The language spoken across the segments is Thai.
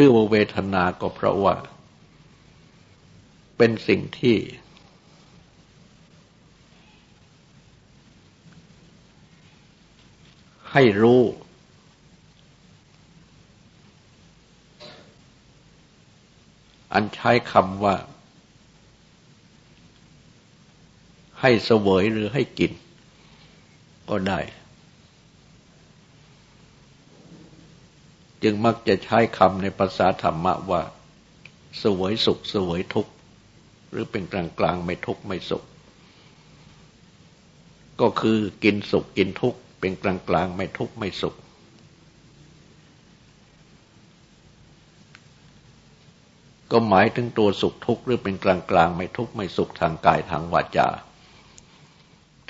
ชื่อว่าเวทนาก็เพราะว่า เป็นสิ่งที่ ให้รู้ อันใช้คำว่า ให้เสวยหรือให้กิน ก็ได้ จึงมักจะใช้คำในภาษาธรรมะว่า สวยสุขสวยทุกข์ หรือเป็นกลางกลางไม่ทุกข์ไม่สุข ก็คือกินสุขกินทุกข์ เป็นกลางกลางไม่ทุกข์ไม่สุข ก็หมายถึงตัวสุขทุกข์หรือเป็นกลางกลางไม่ทุกข์ไม่สุขทางกายทางวาจา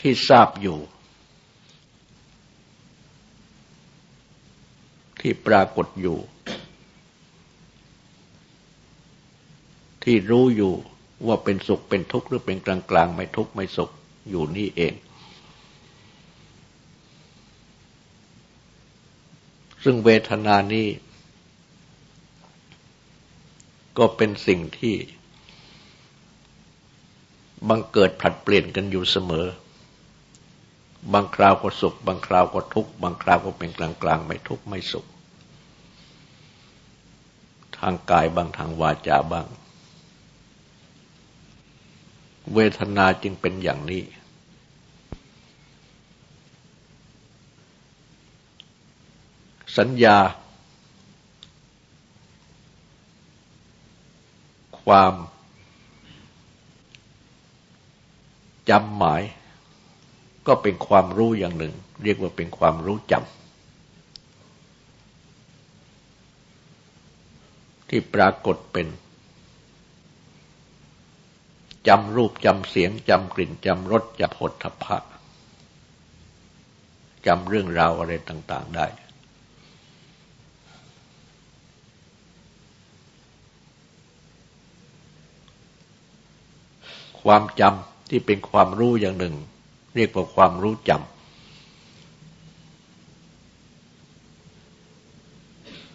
ที่ทราบอยู่ ที่ปรากฏอยู่ ที่รู้อยู่ว่าเป็นสุขเป็นทุกข์หรือเป็นกลางกลางไม่ทุกข์ไม่สุขอยู่นี่เอง ซึ่งเวทนานี้ก็เป็นสิ่งที่บังเกิดผลัดเปลี่ยนกันอยู่เสมอ บางคราวก็สุข บางคราวก็ทุกข์บางคราวก็เป็นกลางกลางไม่ทุกข์ไม่สุข ทางกายบางทางวาจาบ้าง เวทนาจึงเป็นอย่างนี้ สัญญา ความจำหมาย ก็เป็นความรู้อย่างหนึ่ง เรียกว่าเป็นความรู้จำที่ปรากฏเป็นจำรูปจำเสียงจำกลิ่นจำรสจำผลทพะจำเรื่องราวอะไรต่าง ๆได้ ความจำที่เป็นความรู้อย่างหนึ่ง เรียกว่าความรู้จำ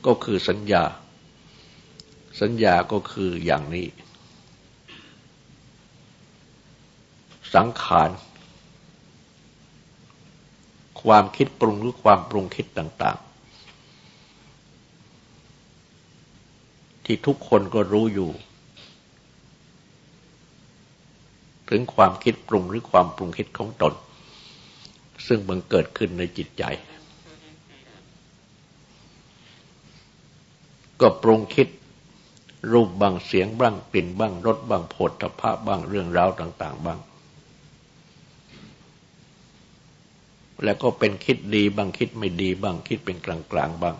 ก็คือสัญญา สัญญาก็คืออย่างนี้ สังขาร ความคิดปรุงหรือความปรุงคิดต่าง ๆ ที่ทุกคนก็รู้อยู่ ถึงความคิดปรุงหรือความปรุงคิดของตน ซึ่งบังเกิดขึ้นในจิตใจ ก็ปรุงคิดรูปบางเสียงบ้างกลิ่นบ้างรสบ้างโผลทพะบ้างเรื่องราวต่าง ๆ บ้าง แล้วก็เป็นคิดดีบางคิดไม่ดีบ้างคิดเป็นกลางๆบ้าง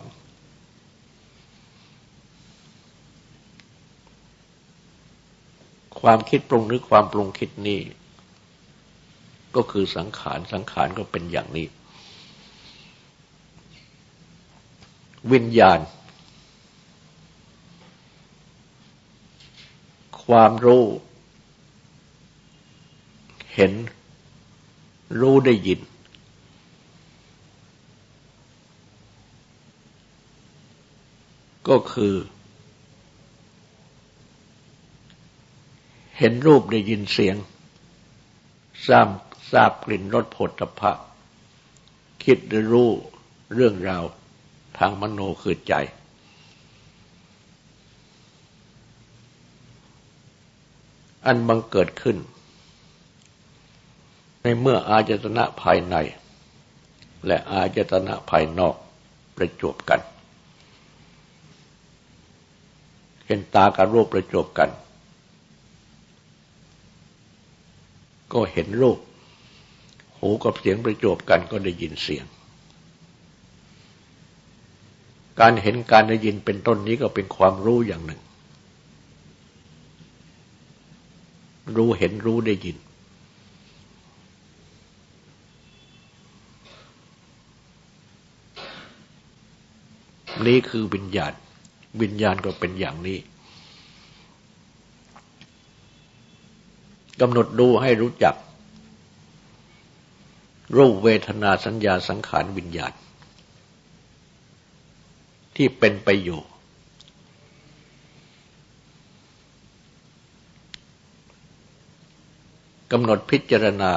ความคิดปรุงหรือความปรุงคิดนี้ก็คือสังขาร สังขารก็เป็นอย่างนี้ วิญญาณ ความรู้ เห็น รู้ได้ยิน ก็คือ ห็นรูปได้ยินเสียงทราบทราบกลิ่นรสผลตภะคิดหรือรู้เรื่องราวทางมโนคือใจ อันบังเกิดขึ้น ในเมื่ออาจตนะภายใน และอาจตนะภายนอกประจบกัน เห็นตากับรูปประจบกัน ก็เห็นรูป หูกับเสียงประจบกันก็ได้ยินเสียง การเห็นการได้ยินเป็นต้นนี้ก็เป็นความรู้อย่างหนึ่ง รู้เห็นรู้ได้ยิน นี่คือวิญญาณ วิญญาณก็เป็นอย่างนี้ำหนดดูให้รู้จัก รูปเวทนาสัญญาสังขารวิญญาณ ที่เป็นไปอยู่ กำหนดพิจารณา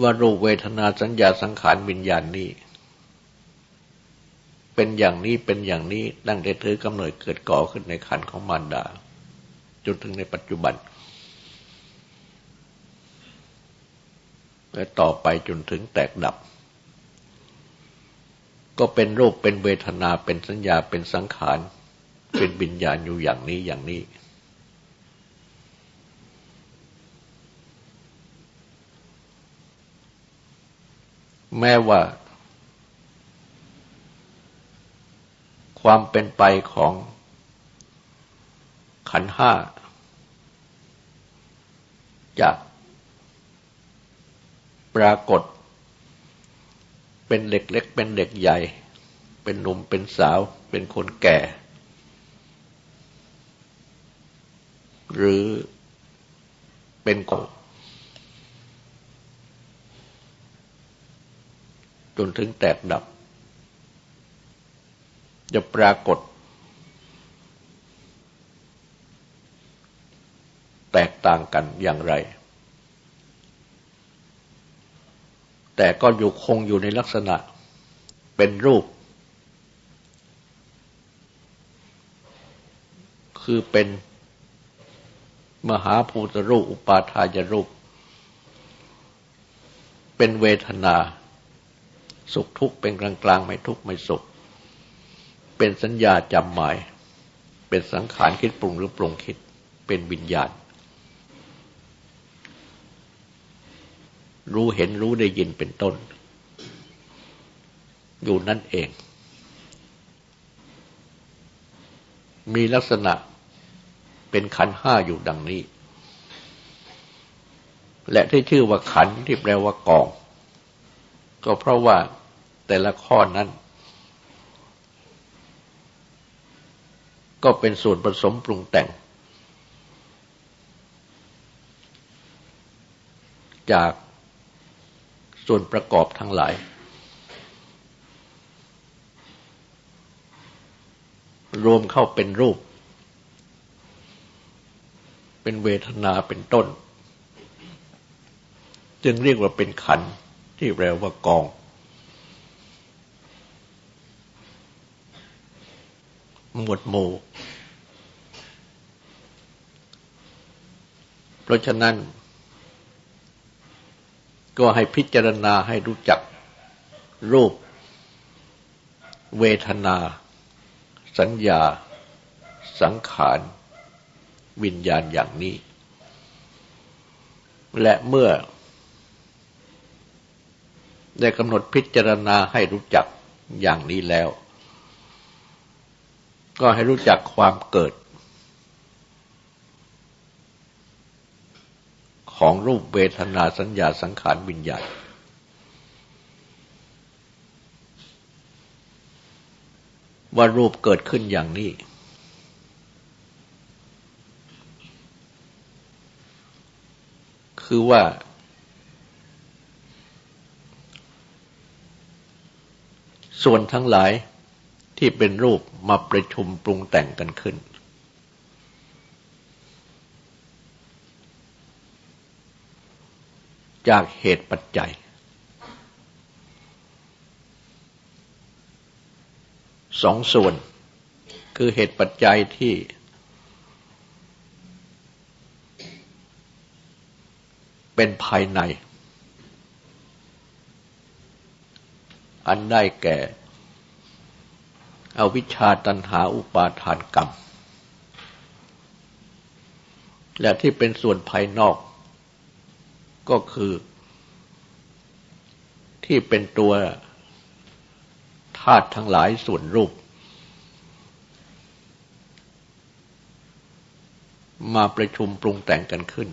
ว่ารูปเวทนาสัญญาสังขารวิญญาณนี้เป็นอย่างนี้เป็นอย่างนี้ ดังแต่เธอกำเนิดเกิดก่อขึ้นในขันของมารดา จนถึงในปัจจุบัน และต่อไปจนถึงแตกดับ ก็เป็นรูปเป็นเวทนาเป็นสัญญาเป็นสังขาร เป็นวิญญาณอยู่อย่างนี้อย่างนี้ แม้ว่าความเป็นไปของ ขันห้าจะปรากฏ เป็นเด็กเล็ก เป็นเด็กใหญ่ เป็นหนุ่มเป็นสาว เป็นคนแก่ หรือเป็นโกจนถึงแตกดับ จะปรากฏ ตกต่างกันอย่างไร แต่ก็อยู่คงอยู่ในลักษณะเป็นรูป คือเป็นมหาภูตรูป อุปาทายรูป เป็นเวทนา สุขทุกข์เป็นกลางกลางไม่ทุกข์ไม่สุข เป็นสัญญาจำหมาย เป็นสังขารคิดปรุงหรือปรุงคิด เป็นวิญญาณ รู้เห็นรู้ได้ยินเป็นต้น อยู่นั่นเอง มีลักษณะเป็นขันห้าอยู่ดังนี้ และที่ชื่อว่าขันที่แปลว่ากอง ก็เพราะว่าแต่ละข้อนั้น ก็เป็นส่วนผสมปรุงแต่ง จาก ส่วนประกอบทั้งหลาย รวมเข้าเป็นรูป เป็นเวทนาเป็นต้น จึงเรียกว่าเป็นขันที่แปลว่ากอง หมวดหมู่เพราะฉะนั้น ก็ให้พิจารณาให้รู้จัก รูป เวทนา สัญญา สังขาร วิญญาณอย่างนี้ และเมื่อ ได้กำหนดพิจารณาให้รู้จักอย่างนี้แล้ว ก็ให้รู้จักความเกิด ของรูปเวทนาสัญญาสังขารวิญญาณว่ารูปเกิดขึ้นอย่างนี้ คือว่า ส่วนทั้งหลายที่เป็นรูปมาประชุมปรุงแต่งกันขึ้น จากเหตุปัจจัย สองส่วน คือเหตุปัจจัยที่ เป็นภายใน อันได้แก่อวิชชาตันหาอุปาทานกรรม และที่เป็นส่วนภายนอก ก็คือ ที่เป็นตัวธาตุทั้งหลายส่วนรูป มาประชุมปรุงแต่งกันขึ้น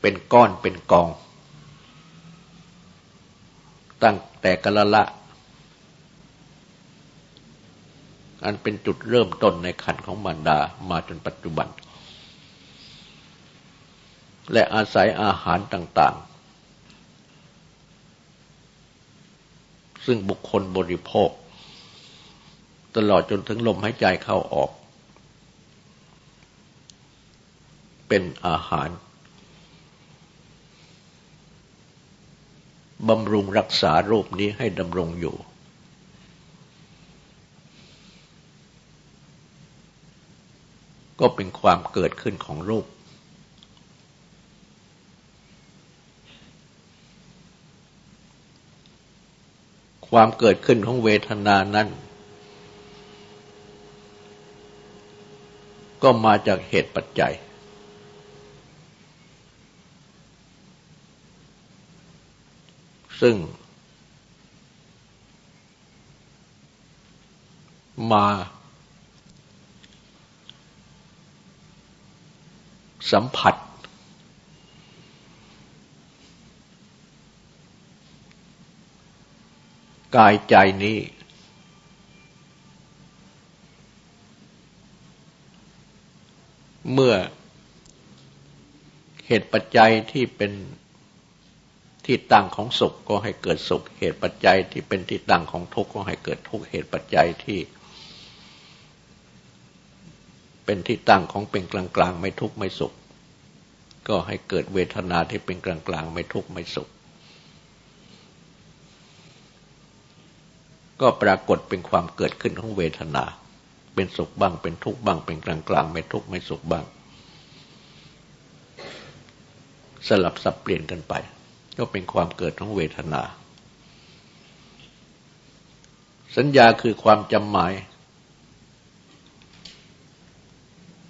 เป็นก้อนเป็นกอง ตั้งแต่กละละอันเป็นจุดเริ่มต้นในขันของมารดามาจนปัจจุบัน และอาศัยอาหารต่าง ๆ ซึ่งบุคคลบริโภค ตลอดจนถึงลมหายใจเข้าออก เป็นอาหารบำรุงรักษารูปนี้ให้ดำรงอยู่ ก็เป็นความเกิดขึ้นของรูป ความเกิดขึ้นของเวทนานั้น ก็มาจากเหตุปัจจัย ซึ่ง มาสัมผัส กายใจนี้ เมื่อเหตุปัจจัยที่เป็นที่ตั้งของสุขก็ให้เกิดสุข เหตุปัจจัยที่เป็นที่ตั้งของทุกข์ก็ให้เกิดทุกข์เหตุปัจจัยที่ เป็นที่ตั้งของเป็นกลางกลางไม่ทุกข์ไม่สุข ก็ให้เกิดเวทนาที่เป็นกลางกลางไม่ทุกข์ไม่สุข ก็ปรากฏเป็นความเกิดขึ้นของเวทนา เป็นสุขบ้าง เป็นทุกข์บ้าง เป็นกลางกลางไม่ทุกข์ไม่สุขบ้าง สลับสับเปลี่ยนกันไป ก็เป็นความเกิดของเวทนา สัญญาคือความจำหมาย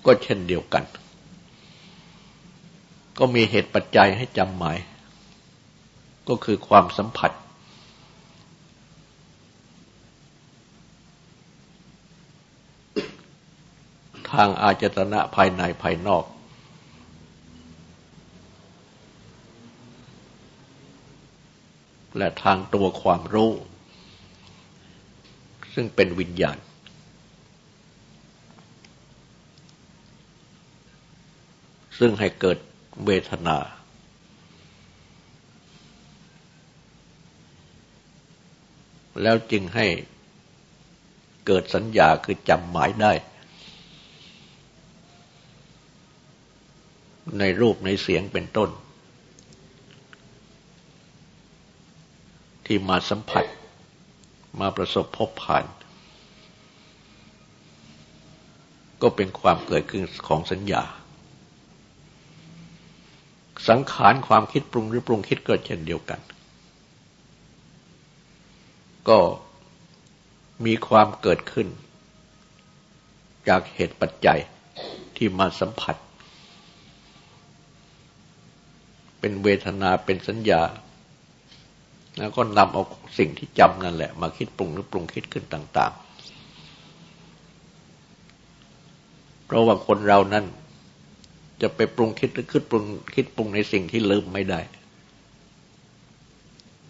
ก็เช่นเดียวกัน ก็มีเหตุปัจจัยให้จำหมาย ก็คือความสัมผัส ทางอาจตนะภายในภายนอก และทางตัวความรู้ ซึ่งเป็นวิญญาณ ซึ่งให้เกิดเวทนา แล้วจึงให้เกิดสัญญาคือจำหมายได้ ในรูปในเสียงเป็นต้น ที่มาสัมผัสมาประสบพบผ่าน ก็เป็นความเกิดขึ้นของสัญญา สังขารความคิดปรุงหรือปรุงคิดก็เช่นเดียวกัน ก็มีความเกิดขึ้น จากเหตุปัจจัยที่มาสัมผัส เป็นเวทนาเป็นสัญญา แล้วก็นำเอาสิ่งที่จำนั่นแหละ มาคิดปรุงหรือปรุงคิดขึ้นต่าง ๆ เพราะว่าคนเรานั้นจะไปปรุงคิดหรือคิดปรุงคิดปรุงในสิ่งที่ลืมไม่ได้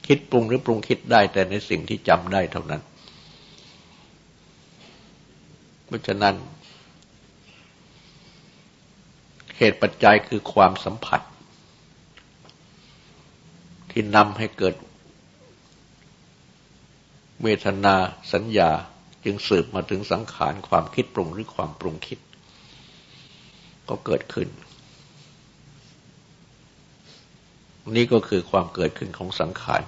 คิดปรุงหรือปรุงคิดได้แต่ในสิ่งที่จำได้เท่านั้น เพราะฉะนั้นเหตุปัจจัยคือความสัมผัส ที่นำให้เกิดเวทนาสัญญาจึงสืบมาถึงสังขารความคิดปรุงหรือความปรุงคิด ก็เกิดขึ้น นี่ก็คือความเกิดขึ้นของสังขาร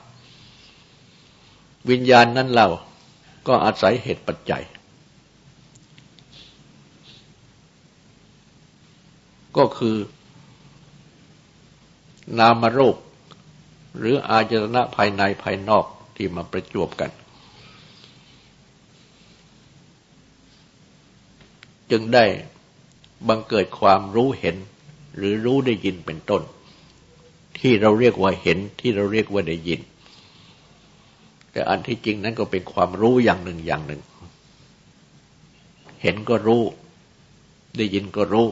วิญญาณนั้นเราก็อาศัยเหตุปัจจัย ก็คือนามรูป หรืออาจตนะภายในภายนอกที่มาประจวบกัน จึงได้บังเกิดความรู้เห็น หรือรู้ได้ยินเป็นต้น ที่เราเรียกว่าเห็นที่เราเรียกว่าได้ยิน แต่อันที่จริงนั้นก็เป็นความรู้อย่างหนึ่งอย่างหนึ่ง เห็นก็รู้ ได้ยินก็รู้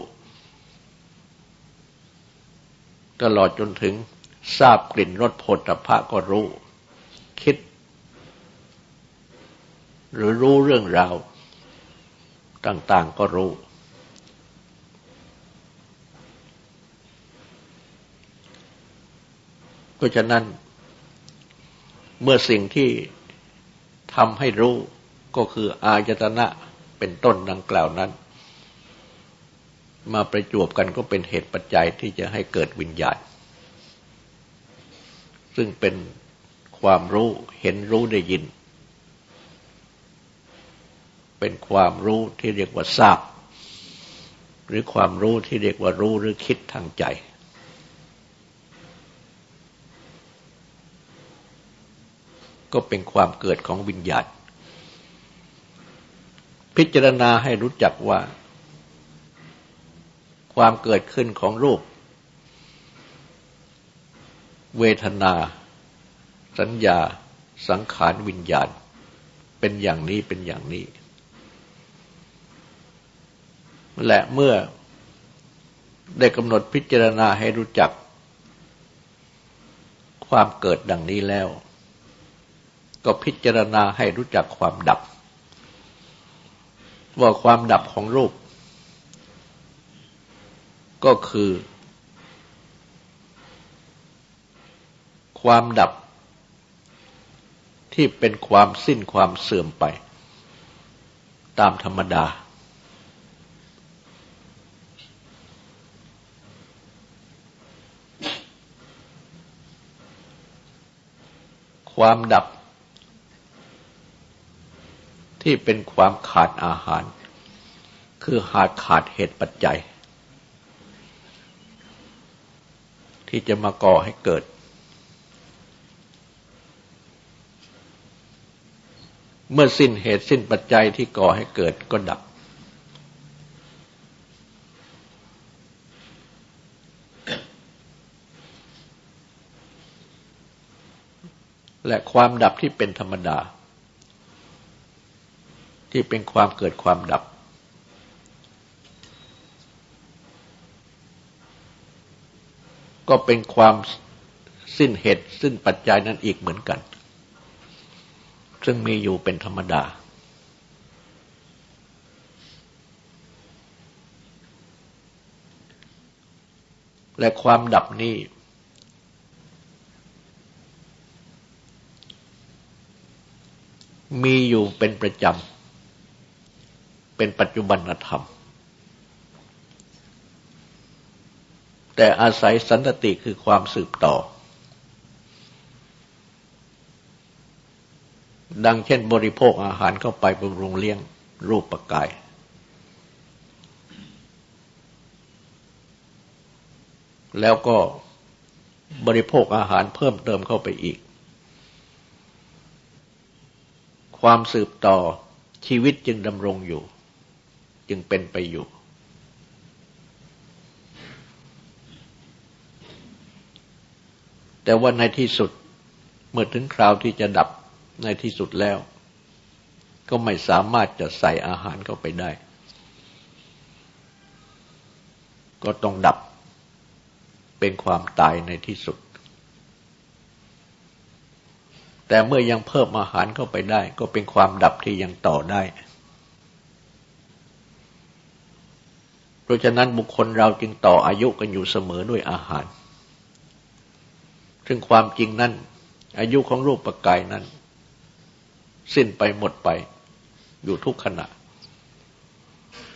ตลอดจนถึง ทราบกลิ่นรสผลตภะก็รู้ คิด หรือรู้เรื่องราว ต่าง ๆก็รู้ เพราะฉะนั้น เมื่อสิ่งที่ทำให้รู้ก็คืออายตนะเป็นต้นดังกล่าวนั้น มาประจวบกันก็เป็นเหตุปัจจัยที่จะให้เกิดวิญญาณ ซึ่งเป็นความรู้เห็นรู้ได้ยิน เป็นความรู้ที่เรียกว่าทราบ หรือความรู้ที่เรียกว่ารู้หรือคิดทางใจ ก็เป็นความเกิดของวิญญาณพิจารณาให้รู้จักว่า ความเกิดขึ้นของรูป เวทนา สัญญา สังขารวิญญาณ เป็นอย่างนี้เป็นอย่างนี้ และเมื่อได้กำหนดพิจารณาให้รู้จัก ความเกิดดังนี้แล้ว ก็พิจารณาให้รู้จักความดับ ว่าความดับของรูป ก็คือ ความดับ ที่เป็นความสิ้นความเสื่อมไป ตามธรรมดา ความดับ ที่เป็นความขาดอาหาร คือหาดขาดเหตุปัจจัยที่จะมาก่อให้เกิด เมื่อสิ้นเหตุสิ้นปัจจัยที่ก่อให้เกิดก็ดับ และความดับที่เป็นธรรมดา ที่เป็นความเกิดความดับ ก็เป็นความสิ้นเหตุสิ้นปัจจัยนั้นอีกเหมือนกัน ซึ่งมีอยู่เป็นธรรมดา และความดับนี้ มีอยู่เป็นประจำ เป็นปัจจุบันธรรม แต่อาศัยสันติคือความสืบต่อ ดังเช่นบริโภคอาหารเข้าไปบำรุงเลี้ยงรูปปกาย แล้วก็บริโภคอาหารเพิ่มเติมเข้าไปอีก ความสืบต่อชีวิตจึงดำรงอยู่ จึงเป็นไปอยู่ แต่ว่าในที่สุดเมื่อถึงคราวที่จะดับ ในที่สุดแล้ว ก็ไม่สามารถจะใส่อาหารเข้าไปได้ ก็ต้องดับเป็นความตายในที่สุด แต่เมื่อยังเพิ่มอาหารเข้าไปได้ ก็เป็นความดับที่ยังต่อได้ เพราะฉะนั้นบุคคลเราจึงต่ออายุกันอยู่เสมอด้วยอาหาร ซึ่งความจริงนั้นอายุของรูปปกายนั้น สิ้นไปหมดไป อยู่ทุกขณะ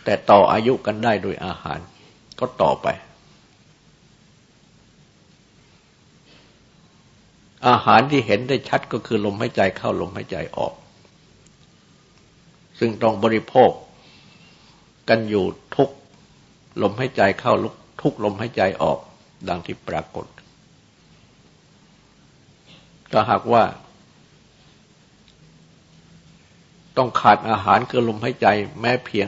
แต่ต่ออายุกันได้โดยอาหาร ก็ต่อไป อาหารที่เห็นได้ชัดก็คือลมหายใจเข้าลมหายใจออก ซึ่งต้องบริโภค กันอยู่ทุกลมหายใจเข้าทุกลมหายใจออก ดังที่ปรากฏถ้าหากว่า ต้องขาดอาหารคือลมหายใจแม้เพียง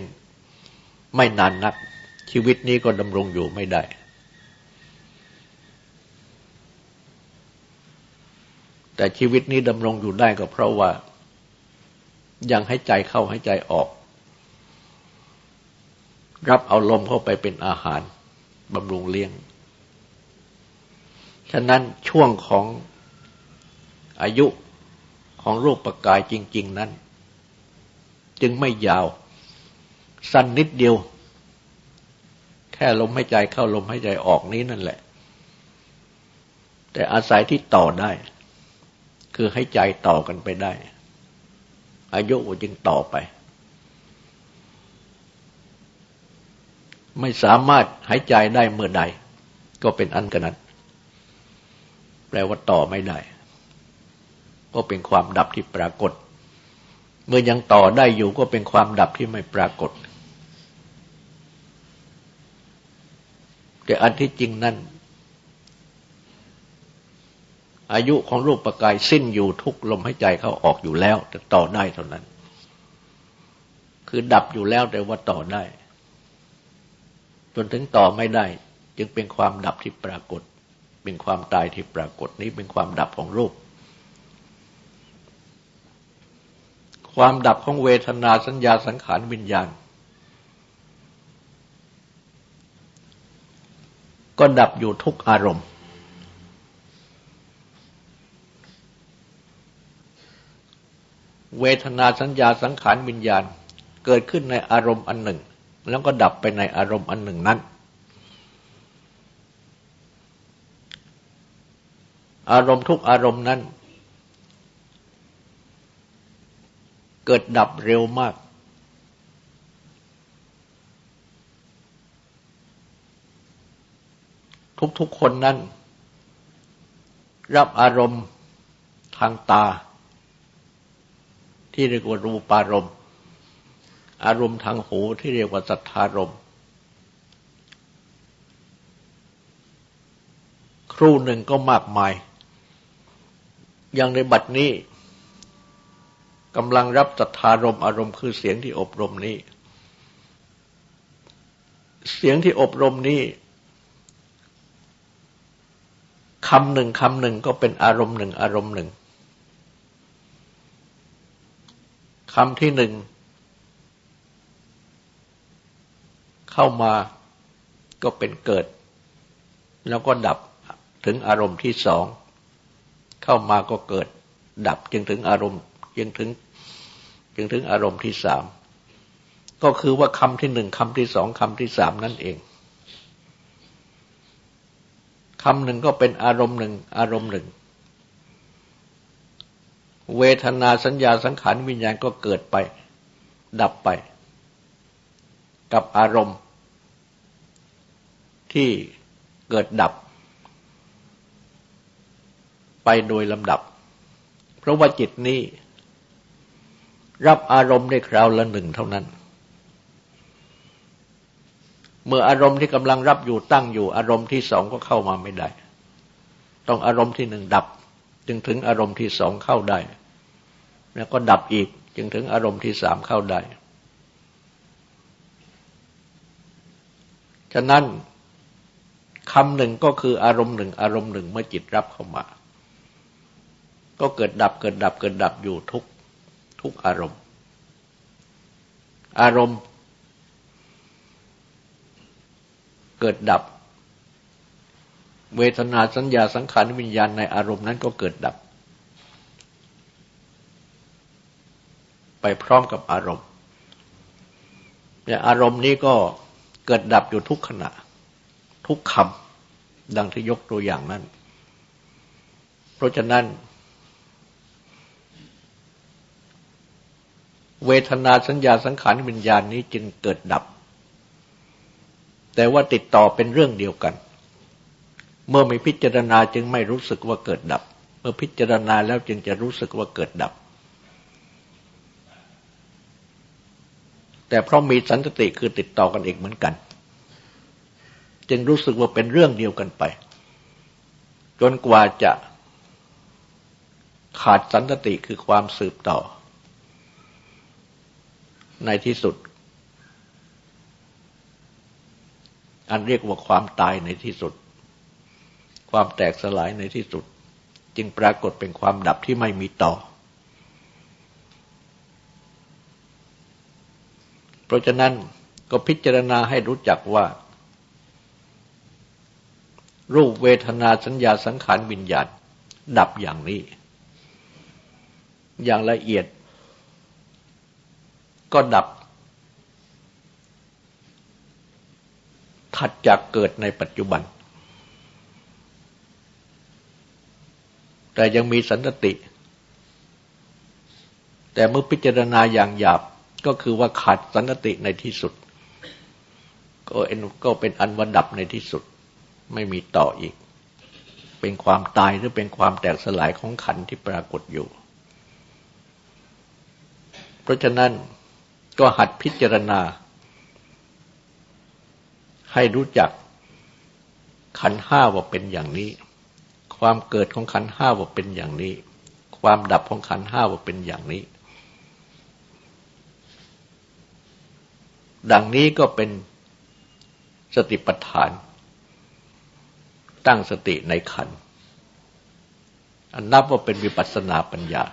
ไม่นานนัก ชีวิตนี้ก็ดำรงอยู่ไม่ได้ แต่ชีวิตนี้ดำรงอยู่ได้ก็เพราะว่า ยังให้ใจเข้าให้ใจออก รับเอาลมเข้าไปเป็นอาหารบำรุงเลี้ยง ฉะนั้นช่วงของอายุของรูปปกายจริง ๆ นั้น จึงไม่ยาว สั้นนิดเดียว แค่ลมหายใจเข้าลมหายใจออกนี้นั่นแหละ แต่อาศัยที่ต่อได้ คือให้ใจต่อกันไปได้ อายุจึงต่อไป ไม่สามารถหายใจได้เมื่อใด ก็เป็นอันกันนั้นแปลว่าต่อไม่ได้ ก็เป็นความดับที่ปรากฏ เมื่อยังต่อได้อยู่ก็เป็นความดับที่ไม่ปรากฏ แต่อันที่จริงนั้นอายุของรูปประกายสิ้นอยู่ทุกลมหายใจเข้าออกอยู่แล้ว แต่ต่อได้เท่านั้น คือดับอยู่แล้วแต่ว่าต่อได้ จนถึงต่อไม่ได้ จึงเป็นความดับที่ปรากฏ เป็นความตายที่ปรากฏนี้เป็นความดับของรูป ความดับของเวทนาสัญญาสังขารวิญญาณ ก็ดับอยู่ทุกอารมณ์ เวทนาสัญญาสังขารวิญญาณ เกิดขึ้นในอารมณ์อันหนึ่ง แล้วก็ดับไปในอารมณ์อันหนึ่งนั้น อารมณ์ทุกอารมณ์นั้น เกิดดับเร็วมาก ทุกๆคนนั้น รับอารมณ์ทางตา ที่เรียกว่ารูปารมณ์ อารมณ์ทางหูที่เรียกว่าสัทธารมณ์ครู่หนึ่งก็มากมาย อย่างในบัดนี้ กำลังรับสัทธารมอารมณ์คือเสียงที่อบรมนี้ เสียงที่อบรมนี้คำหนึ่งคำหนึ่งก็เป็นอารมณ์หนึ่งอารมณ์หนึ่งคำที่หนึ่งเข้ามาก็เป็นเกิด แล้วก็ดับถึงอารมณ์ที่สอง เข้ามาก็เกิด ดับจึงถึงอารมณ์ จึงถึง จึงถึงอารมณ์ที่สามก็คือว่าคำที่หนึ่งคำที่สองคำที่สามนั่นเองคำหนึ่งก็เป็นอารมณ์หนึ่งอารมณ์หนึ่ง เวทนาสัญญาสังขารวิญญาณก็เกิดไป ดับไป กับอารมณ์ ที่เกิดดับ ไปโดยลำดับ เพราะว่าจิตนี้ รับอารมณ์ได้คราวละหนึ่งเท่านั้น เมื่ออารมณ์ที่กำลังรับอยู่ตั้งอยู่ อารมณ์ที่สองก็เข้ามาไม่ได้ ต้องอารมณ์ที่หนึ่งดับ จึงถึงอารมณ์ที่สองเข้าได้ แล้วก็ดับอีก จึงถึงอารมณ์ที่สามเข้าได้ ฉะนั้นคำหนึ่งก็คืออารมณ์หนึ่ง อารมณ์หนึ่งเมื่อจิตรับเข้ามา ก็เกิดดับเกิดดับเกิดดับอยู่ทุก ทุกอารมณ์ อารมณ์ เกิดดับ เวทนาสัญญาสังขารวิญญาณในอารมณ์นั้นก็เกิดดับ ไปพร้อมกับอารมณ์และอารมณ์นี้ก็เกิดดับอยู่ทุกขณะ ทุกคำดังที่ยกตัวอย่างนั้น เพราะฉะนั้น เวทนาสัญญาสังขารวิญญาณนี้จึงเกิดดับ แต่ว่าติดต่อเป็นเรื่องเดียวกัน เมื่อไม่พิจารณาจึงไม่รู้สึกว่าเกิดดับ เมื่อพิจารณาแล้วจึงจะรู้สึกว่าเกิดดับ แต่เพราะมีสันติคือติดต่อกันเอีกเหมือนกัน จึงรู้สึกว่าเป็นเรื่องเดียวกันไป จนกว่าจะขาดสันติคือความสืบต่อ ในที่สุด อันเรียกว่าความตายในที่สุด ความแตกสลายในที่สุด จึงปรากฏเป็นความดับที่ไม่มีต่อ เพราะฉะนั้นก็พิจารณาให้รู้จักว่า รูปเวทนาสัญญาสังขารวิญญาณดับอย่างนี้ อย่างละเอียด ก็ดับ ถัดจากเกิดในปัจจุบัน แต่ยังมีสันติ แต่เมื่อพิจารณาอย่างหยาบก็คือว่าขาดสันติในที่สุด ก็เอ็นก็เป็นอันวันดับในที่สุด ไม่มีต่ออีก เป็นความตายหรือเป็นความแตกสลายของขันที่ปรากฏอยู่ เพราะฉะนั้น ก็หัดพิจารณา ให้รู้จักขันห้าว่าเป็นอย่างนี้ ความเกิดของขันห้าว่าเป็นอย่างนี้ ความดับของขันห้าว่าเป็นอย่างนี้ ดังนี้ก็เป็นสติปัฏฐาน ตั้งสติในขันอันนับว่าเป็นวิปัสสนาปัญญา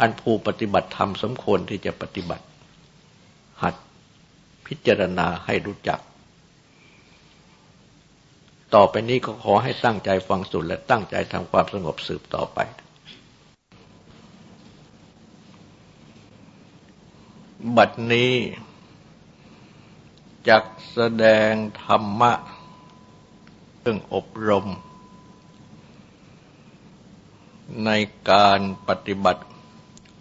อันผู้ปฏิบัติธรรมสมควรที่จะปฏิบัติ หัดพิจารณาให้รู้จัก ต่อไปนี้ก็ขอให้ตั้งใจฟังสุดและตั้งใจทำความสงบสืบต่อไป บัดนี้จักแสดงธรรมะเรื่องอบรม ในการปฏิบัติ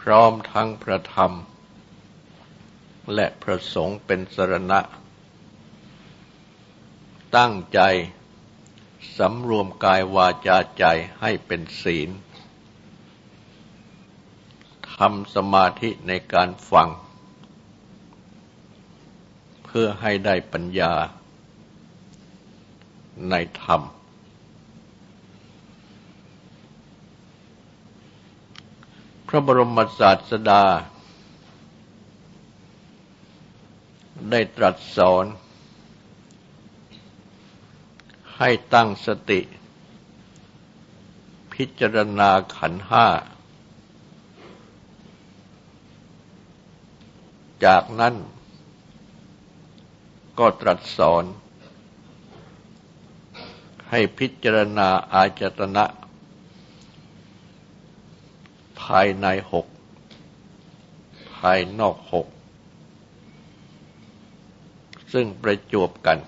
พร้อมทั้งพระธรรม และพระสงฆ์เป็นสรณะ ตั้งใจสำรวมกายวาจาใจให้เป็นศีลทำสมาธิในการฟัง เพื่อให้ได้ปัญญาในธรรม พระบรมศาสดา ได้ตรัสสอน ให้ตั้งสติ พิจารณาขันห้า จากนั้นก็ตรัสสอน ให้พิจารณาอาจตนะายในหก ภายนอกหก ซึ่งประจวบกัน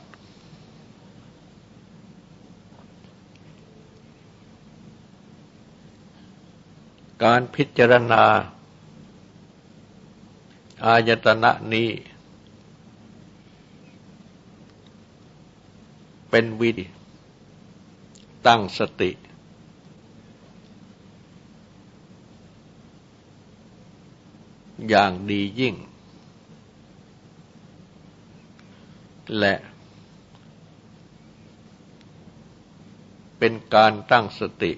การพิจารณา อายตนะนี้ เป็นวิธีตั้งสติ อย่างดียิ่ง และเป็นการตั้งสติ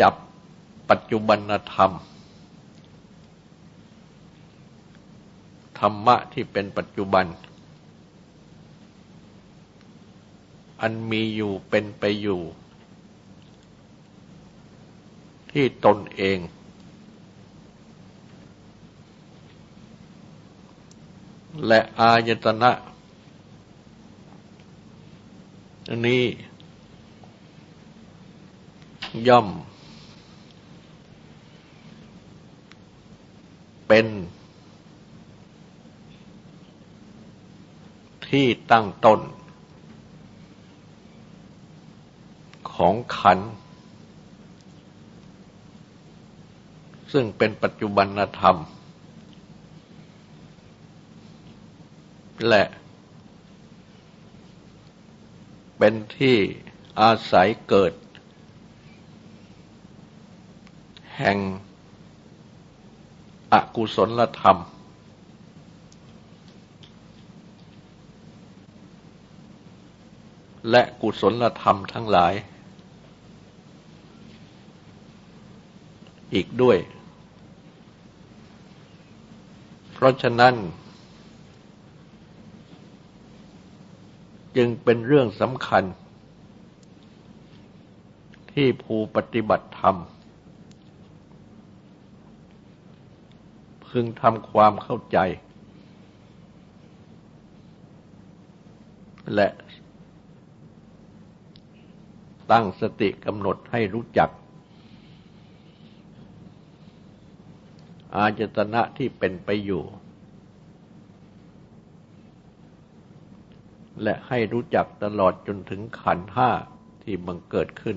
จับปัจจุบันธรรม ธรรมะที่เป็นปัจจุบัน อันมีอยู่เป็นไปอยู่ ที่ตนเอง และอายตนะนี้ย่อม เป็น ที่ตั้งต้น ของขัน ซึ่งเป็นปัจจุบันธรรม และเป็นที่อาศัยเกิด แห่งอกุศลธรรม และกุศลธรรมทั้งหลาย อีกด้วย เพราะฉะนั้น จึงเป็นเรื่องสำคัญ ที่ผู้ปฏิบัติธรรม พึงทำความเข้าใจ และตั้งสติกำหนดให้รู้จัก อาจตนะที่เป็นไปอยู่ และให้รู้จักตลอดจนถึงขันห้าที่บังเกิดขึ้น